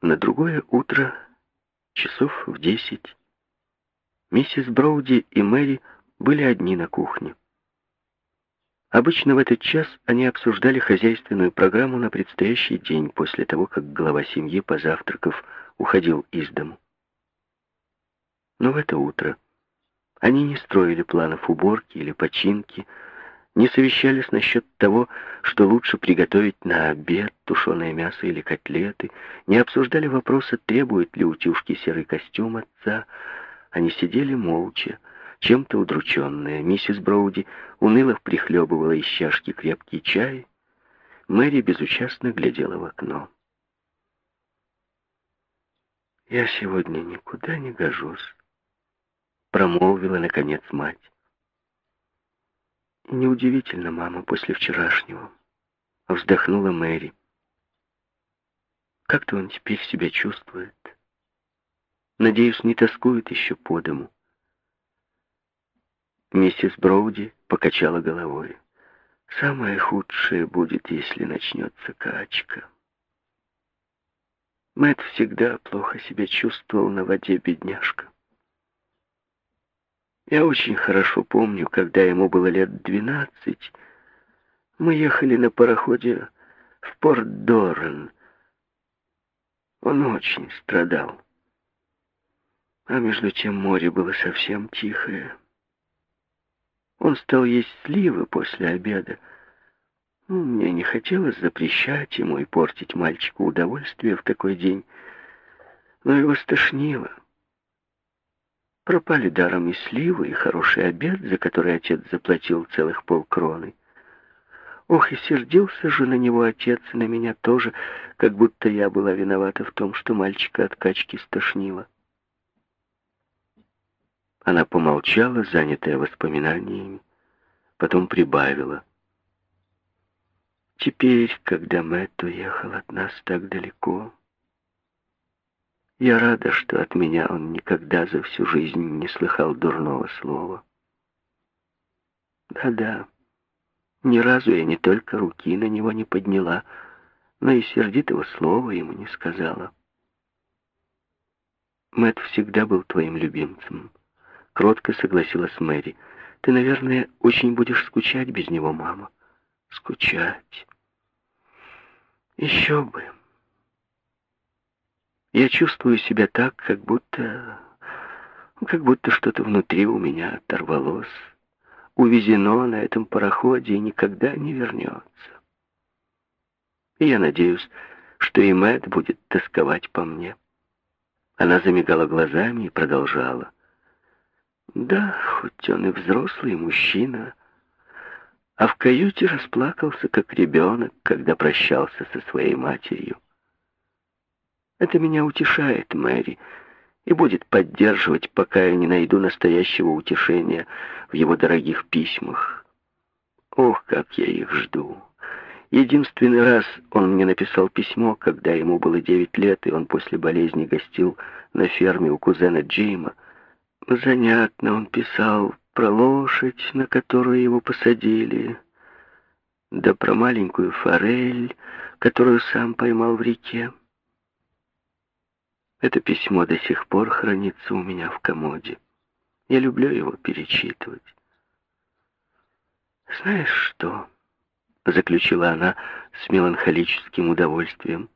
На другое утро, часов в десять, миссис Броуди и Мэри были одни на кухне. Обычно в этот час они обсуждали хозяйственную программу на предстоящий день после того, как глава семьи, позавтракав, уходил из дому. Но в это утро они не строили планов уборки или починки, не совещались насчет того, что лучше приготовить на обед, тушеное мясо или котлеты, не обсуждали вопроса, требует ли утюжки серый костюм отца. Они сидели молча, чем-то удрученная. Миссис Броуди уныло прихлебывала из чашки крепкий чай. Мэри безучастно глядела в окно. «Я сегодня никуда не гожусь», — промолвила, наконец, мать. «Неудивительно, мама, после вчерашнего», — вздохнула Мэри. «Как-то он теперь себя чувствует. Надеюсь, не тоскует еще по дому». Миссис Броуди покачала головой. «Самое худшее будет, если начнется качка». Мэтт всегда плохо себя чувствовал на воде, бедняжка. Я очень хорошо помню, когда ему было лет двенадцать, мы ехали на пароходе в порт Доррен. Он очень страдал. А между тем море было совсем тихое. Он стал есть сливы после обеда. Ну, мне не хотелось запрещать ему и портить мальчику удовольствие в такой день, но его стошнило. Пропали даром и сливы, и хороший обед, за который отец заплатил целых полкроны. Ох, и сердился же на него отец, и на меня тоже, как будто я была виновата в том, что мальчика от качки стошнило. Она помолчала, занятая воспоминаниями, потом прибавила. Теперь, когда Мэтт уехал от нас так далеко, я рада, что от меня он никогда за всю жизнь не слыхал дурного слова. Да-да, ни разу я не только руки на него не подняла, но и сердитого слова ему не сказала. Мэтт всегда был твоим любимцем. Кротко согласилась Мэри. «Ты, наверное, очень будешь скучать без него, мама». «Скучать?» «Еще бы». Я чувствую себя так, как будто... Как будто что-то внутри у меня оторвалось, увезено на этом пароходе и никогда не вернется. И я надеюсь, что и Мэтт будет тосковать по мне. Она замигала глазами и продолжала. Да, хоть он и взрослый мужчина, а в каюте расплакался, как ребенок, когда прощался со своей матерью. Это меня утешает, Мэри, и будет поддерживать, пока я не найду настоящего утешения в его дорогих письмах. Ох, как я их жду. Единственный раз он мне написал письмо, когда ему было девять лет, и он после болезни гостил на ферме у кузена Джима. Занятно он писал про лошадь, на которую его посадили, да про маленькую форель, которую сам поймал в реке. Это письмо до сих пор хранится у меня в комоде. Я люблю его перечитывать. «Знаешь что?» — заключила она с меланхолическим удовольствием.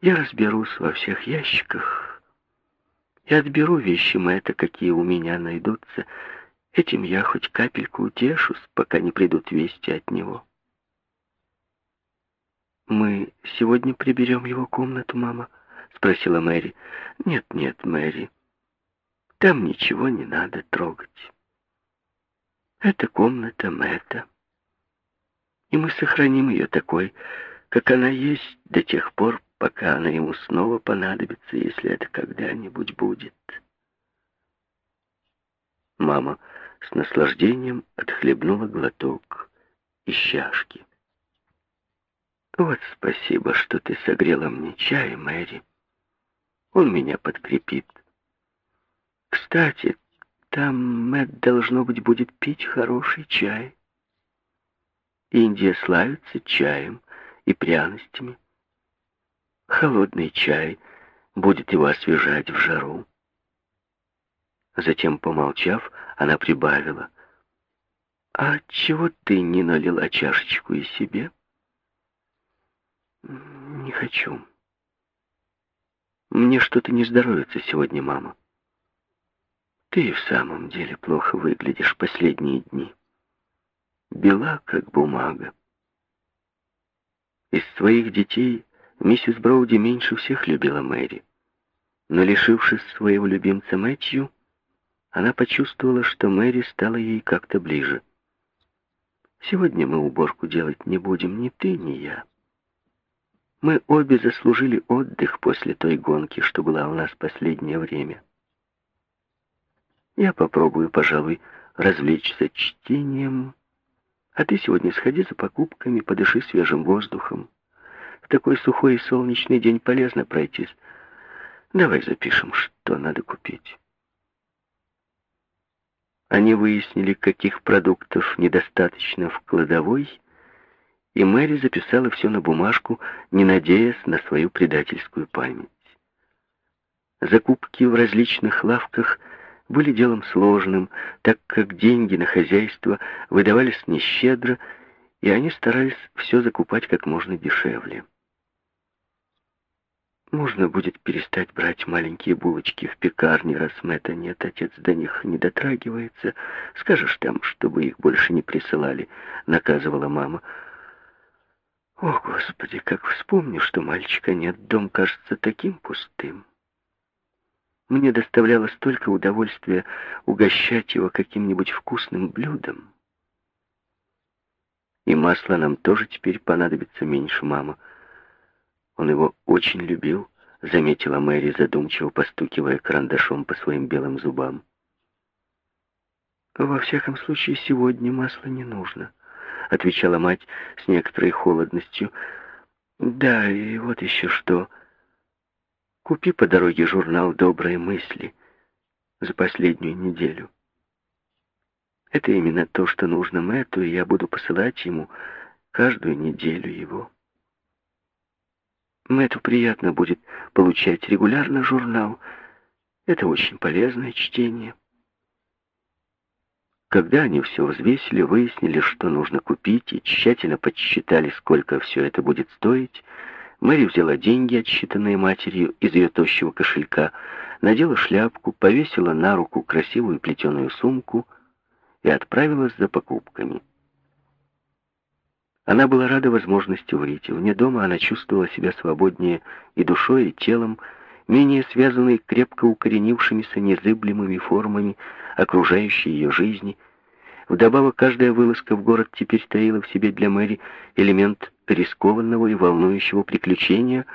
«Я разберусь во всех ящиках, и отберу вещи Мэтта, какие у меня найдутся. Этим я хоть капельку утешусь, пока не придут вести от него. «Мы сегодня приберем его комнату, мама?» — спросила Мэри. «Нет, нет, Мэри, там ничего не надо трогать. Это комната Мэтта, и мы сохраним ее такой, как она есть до тех пор, пока она ему снова понадобится, если это когда-нибудь будет. Мама с наслаждением отхлебнула глоток из чашки. «Вот спасибо, что ты согрела мне чай, Мэри. Он меня подкрепит. Кстати, там Мэтт, должно быть, будет пить хороший чай. Индия славится чаем и пряностями. Холодный чай будет его освежать в жару. Затем, помолчав, она прибавила. «А чего ты не налила чашечку и себе?» «Не хочу. Мне что-то не здоровится сегодня, мама. Ты и в самом деле плохо выглядишь последние дни. Бела, как бумага. Из своих детей миссис Броуди меньше всех любила Мэри. Но, лишившись своего любимца Мэтью, она почувствовала, что Мэри стала ей как-то ближе. «Сегодня мы уборку делать не будем, ни ты, ни я. Мы обе заслужили отдых после той гонки, что была у нас последнее время. Я попробую, пожалуй, развлечься чтением, а ты сегодня сходи за покупками, подыши свежим воздухом. В такой сухой и солнечный день полезно пройтись. Давай запишем, что надо купить». Они выяснили, каких продуктов недостаточно в кладовой, и Мэри записала все на бумажку, не надеясь на свою предательскую память. Закупки в различных лавках были делом сложным, так как деньги на хозяйство выдавались нещедро, и они старались все закупать как можно дешевле. Можно будет перестать брать маленькие булочки в пекарне, раз Мэтта нет, отец до них не дотрагивается. Скажешь там, чтобы их больше не присылали, наказывала мама. О, Господи, как вспомню, что мальчика нет, дом кажется таким пустым. Мне доставляло столько удовольствия угощать его каким-нибудь вкусным блюдом. И масло нам тоже теперь понадобится меньше, мама. Он его очень любил, заметила Мэри, задумчиво постукивая карандашом по своим белым зубам. «Во всяком случае, сегодня масла не нужно», — отвечала мать с некоторой холодностью. «Да, и вот еще что. Купи по дороге журнал «Добрые мысли» за последнюю неделю. Это именно то, что нужно Мэтту, и я буду посылать ему каждую неделю его». Мэтту приятно будет получать регулярно журнал. Это очень полезное чтение. Когда они все взвесили, выяснили, что нужно купить, и тщательно подсчитали, сколько все это будет стоить, Мэри взяла деньги, отсчитанные матерью из ее тощего кошелька, надела шляпку, повесила на руку красивую плетеную сумку и отправилась за покупками. Она была рада возможности выйти. Вне дома она чувствовала себя свободнее и душой, и телом, менее связанной крепко укоренившимися незыблемыми формами окружающей ее жизни. Вдобавок, каждая вылазка в город теперь таила в себе для Мэри элемент рискованного и волнующего приключения,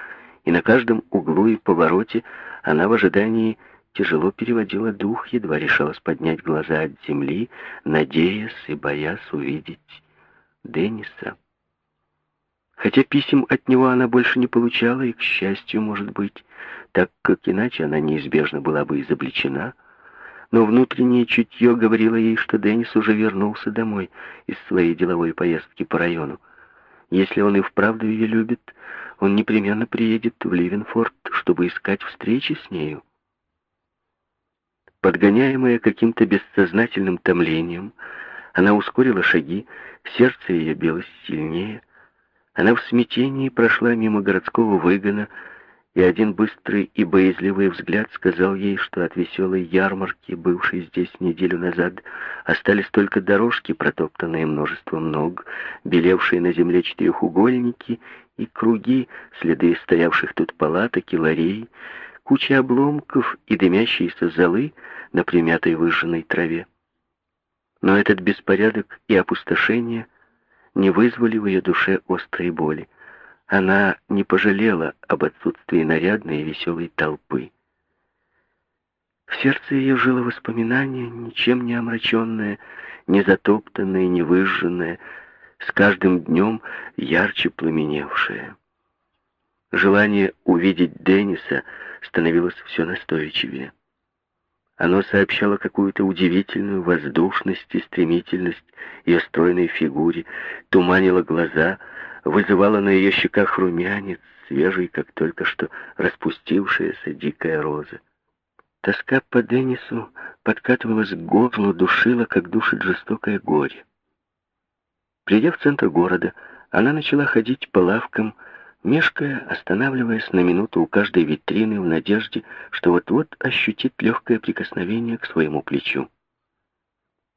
и на каждом углу и повороте она в ожидании тяжело переводила дух, едва решалась поднять глаза от земли, надеясь и боясь увидеть Денниса. Хотя писем от него она больше не получала, и, к счастью, может быть, так как иначе она неизбежно была бы изобличена, но внутреннее чутье говорило ей, что Деннис уже вернулся домой из своей деловой поездки по району. Если он и вправду ее любит, он непременно приедет в Ливенфорд, чтобы искать встречи с нею. Подгоняемая каким-то бессознательным томлением, она ускорила шаги, сердце ее билось сильнее. Она в смятении прошла мимо городского выгона, и один быстрый и боязливый взгляд сказал ей, что от веселой ярмарки, бывшей здесь неделю назад, остались только дорожки, протоптанные множеством ног, белевшие на земле четырехугольники и круги, следы стоявших тут палаток и ларей, куча обломков и дымящиеся золы на примятой выжженной траве. Но этот беспорядок и опустошение не вызвали в ее душе острой боли. Она не пожалела об отсутствии нарядной и веселой толпы. В сердце ее жило воспоминание, ничем не омраченное, не затоптанное, не выжженное, с каждым днем ярче пламеневшее. Желание увидеть Денниса становилось все настойчивее. Оно сообщало какую-то удивительную воздушность и стремительность ее стройной фигуре, туманило глаза, вызывала на ее щеках румянец, свежий, как только что распустившаяся дикая роза. Тоска по Деннису подкатывалась к горлу, душила, как душит жестокое горе. Придя в центр города, она начала ходить по лавкам, мешкая, останавливаясь на минуту у каждой витрины в надежде, что вот-вот ощутит легкое прикосновение к своему плечу.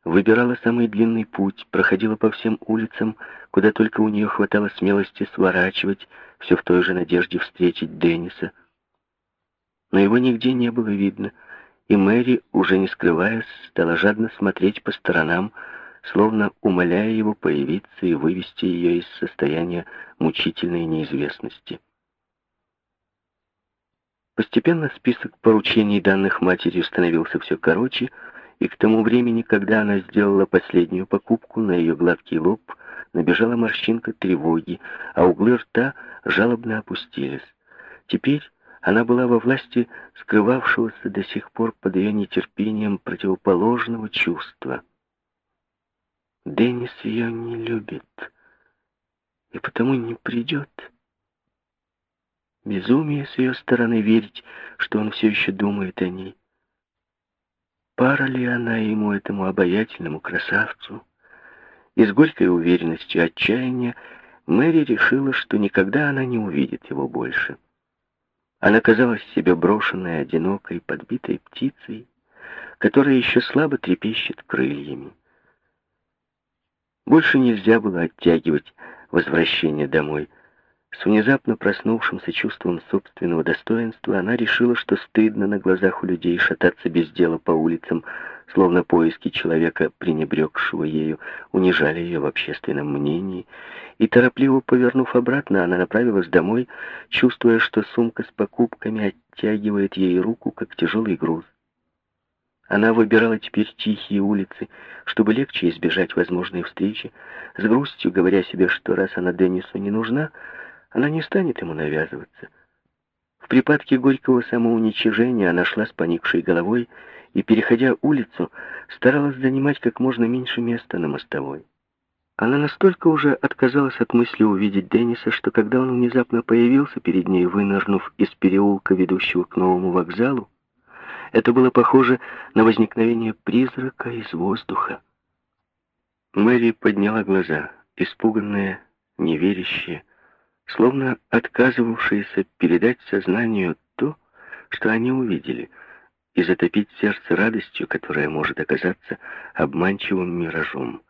Выбирала самый длинный путь, проходила по всем улицам, куда только у нее хватало смелости сворачивать, все в той же надежде встретить Денниса. Но его нигде не было видно, и Мэри, уже не скрываясь, стала жадно смотреть по сторонам, словно умоляя его появиться и вывести ее из состояния мучительной неизвестности. Постепенно список поручений, данных матерью, становился все короче, и к тому времени, когда она сделала последнюю покупку, на ее гладкий лоб набежала морщинка тревоги, а углы рта жалобно опустились. Теперь она была во власти скрывавшегося до сих пор под ее нетерпением противоположного чувства. Деннис ее не любит и потому не придет. Безумие с ее стороны верить, что он все еще думает о ней. Пара ли она ему, этому обаятельному красавцу? И с горькой уверенностью отчаяния Мэри решила, что никогда она не увидит его больше. Она казалась себе брошенной, одинокой, подбитой птицей, которая еще слабо трепещет крыльями. Больше нельзя было оттягивать возвращение домой. С внезапно проснувшимся чувством собственного достоинства она решила, что стыдно на глазах у людей шататься без дела по улицам, словно поиски человека, пренебрегшего ею, унижали ее в общественном мнении, и, торопливо повернув обратно, она направилась домой, чувствуя, что сумка с покупками оттягивает ей руку, как тяжелый груз. Она выбирала теперь тихие улицы, чтобы легче избежать возможной встречи, с грустью говоря себе, что раз она Деннису не нужна, она не станет ему навязываться. В припадке горького самоуничижения она шла с поникшей головой и, переходя улицу, старалась занимать как можно меньше места на мостовой. Она настолько уже отказалась от мысли увидеть Денниса, что когда он внезапно появился перед ней, вынырнув из переулка, ведущего к новому вокзалу, это было похоже на возникновение призрака из воздуха. Мэри подняла глаза, испуганная, неверящая, словно отказывавшаяся передать сознанию то, что они увидели, и затопить сердце радостью, которая может оказаться обманчивым миражом.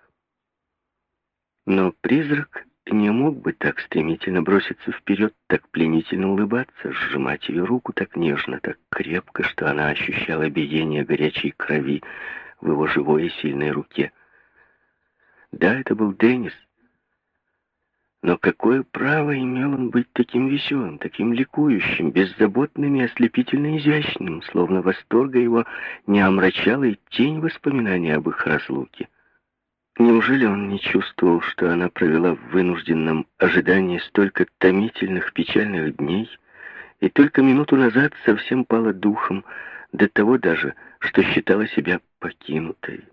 Но призрак не мог бы так стремительно броситься вперед, так пленительно улыбаться, сжимать ее руку так нежно, так крепко, что она ощущала биение горячей крови в его живой и сильной руке. Да, это был Деннис. Но какое право имел он быть таким веселым, таким ликующим, беззаботным и ослепительно изящным, словно восторга его не омрачала и тень воспоминания об их разлуке? Неужели он не чувствовал, что она провела в вынужденном ожидании столько томительных, печальных дней, и только минуту назад совсем пала духом, до того даже, что считала себя покинутой?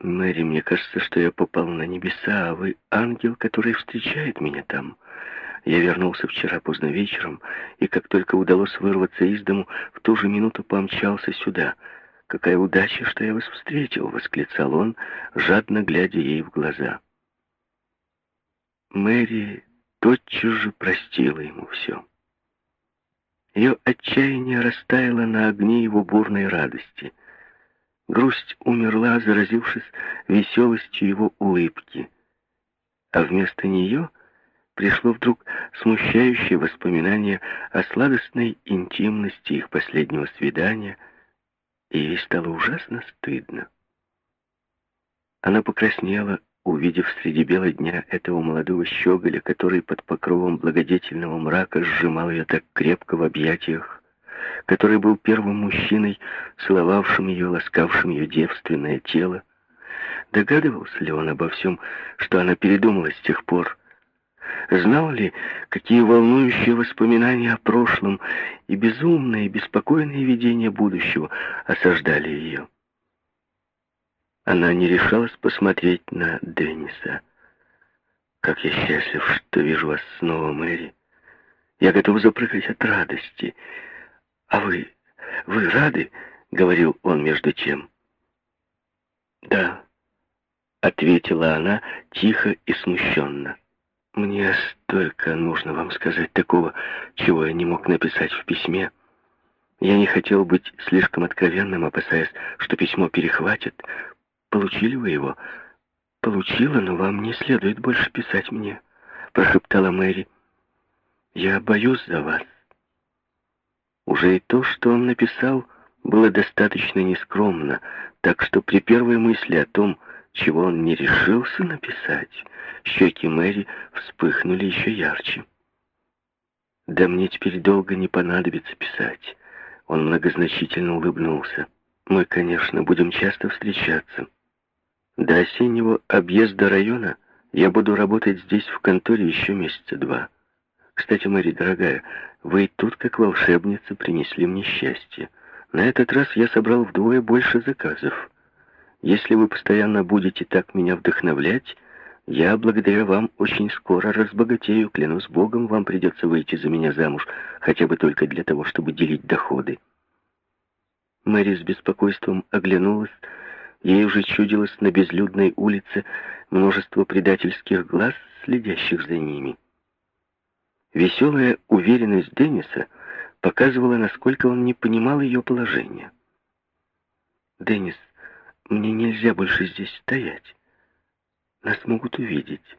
«Мэри, мне кажется, что я попал на небеса, а вы ангел, который встречает меня там. Я вернулся вчера поздно вечером, и как только удалось вырваться из дому, в ту же минуту помчался сюда». «Какая удача, что я вас встретил!» — восклицал он, жадно глядя ей в глаза. Мэри тотчас же простила ему все. Ее отчаяние растаяло на огне его бурной радости. Грусть умерла, заразившись веселостью его улыбки. А вместо нее пришло вдруг смущающее воспоминание о сладостной интимности их последнего свидания — и ей стало ужасно стыдно. Она покраснела, увидев среди бела дня этого молодого щеголя, который под покровом благодетельного мрака сжимал ее так крепко в объятиях, который был первым мужчиной, целовавшим ее, ласкавшим ее девственное тело. Догадывался ли он обо всем, что она передумала с тех пор, Знал ли, какие волнующие воспоминания о прошлом и безумные, и беспокойные видения будущего осаждали ее? Она не решалась посмотреть на Денниса. Как я счастлив, что вижу вас снова, Мэри. Я готов запрыгать от радости. А вы, вы рады? Говорил он между тем. Да, ответила она тихо и смущенно. Мне столько нужно вам сказать такого, чего я не мог написать в письме. Я не хотел быть слишком откровенным, опасаясь, что письмо перехватит. Получили вы его? Получила, но вам не следует больше писать мне, прошептала Мэри. Я боюсь за вас. Уже и то, что он написал, было достаточно нескромно, так что при первой мысли о том, чего он не решился написать, щеки Мэри вспыхнули еще ярче. «Да мне теперь долго не понадобится писать», — он многозначительно улыбнулся. «Мы, конечно, будем часто встречаться. До осеннего объезда района я буду работать здесь в конторе еще месяца два. Кстати, Мэри, дорогая, вы тут, как волшебница, принесли мне счастье. На этот раз я собрал вдвое больше заказов. Если вы постоянно будете так меня вдохновлять, я благодаря вам очень скоро разбогатею. Клянусь Богом, вам придется выйти за меня замуж, хотя бы только для того, чтобы делить доходы. Мэри с беспокойством оглянулась. Ей уже чудилось на безлюдной улице множество предательских глаз, следящих за ними. Веселая уверенность Денниса показывала, насколько он не понимал ее положения. «Деннис, мне нельзя больше здесь стоять. Нас могут увидеть.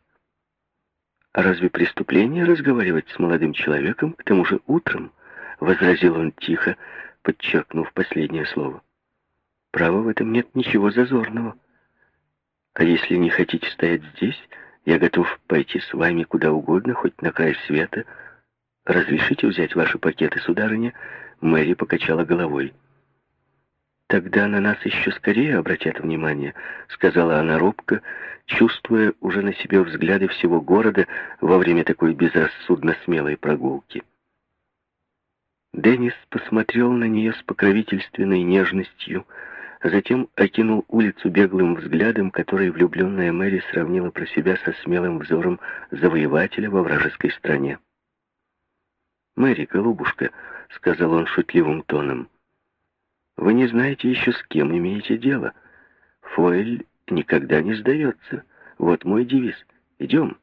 А разве преступление разговаривать с молодым человеком, к тому же утром?» — возразил он тихо, подчеркнув последнее слово. «Право, в этом нет ничего зазорного. А если не хотите стоять здесь, я готов пойти с вами куда угодно, хоть на край света. Разрешите взять ваши пакеты, сударыня?» Мэри покачала головой. «Тогда на нас еще скорее обратят внимание», — сказала она робко, чувствуя уже на себе взгляды всего города во время такой безрассудно смелой прогулки. Деннис посмотрел на нее с покровительственной нежностью, затем окинул улицу беглым взглядом, который влюбленная Мэри сравнила про себя со смелым взором завоевателя во вражеской стране. «Мэри, голубушка», — сказал он шутливым тоном, — вы не знаете еще, с кем имеете дело. Фоэль никогда не сдается. Вот мой девиз. Идем.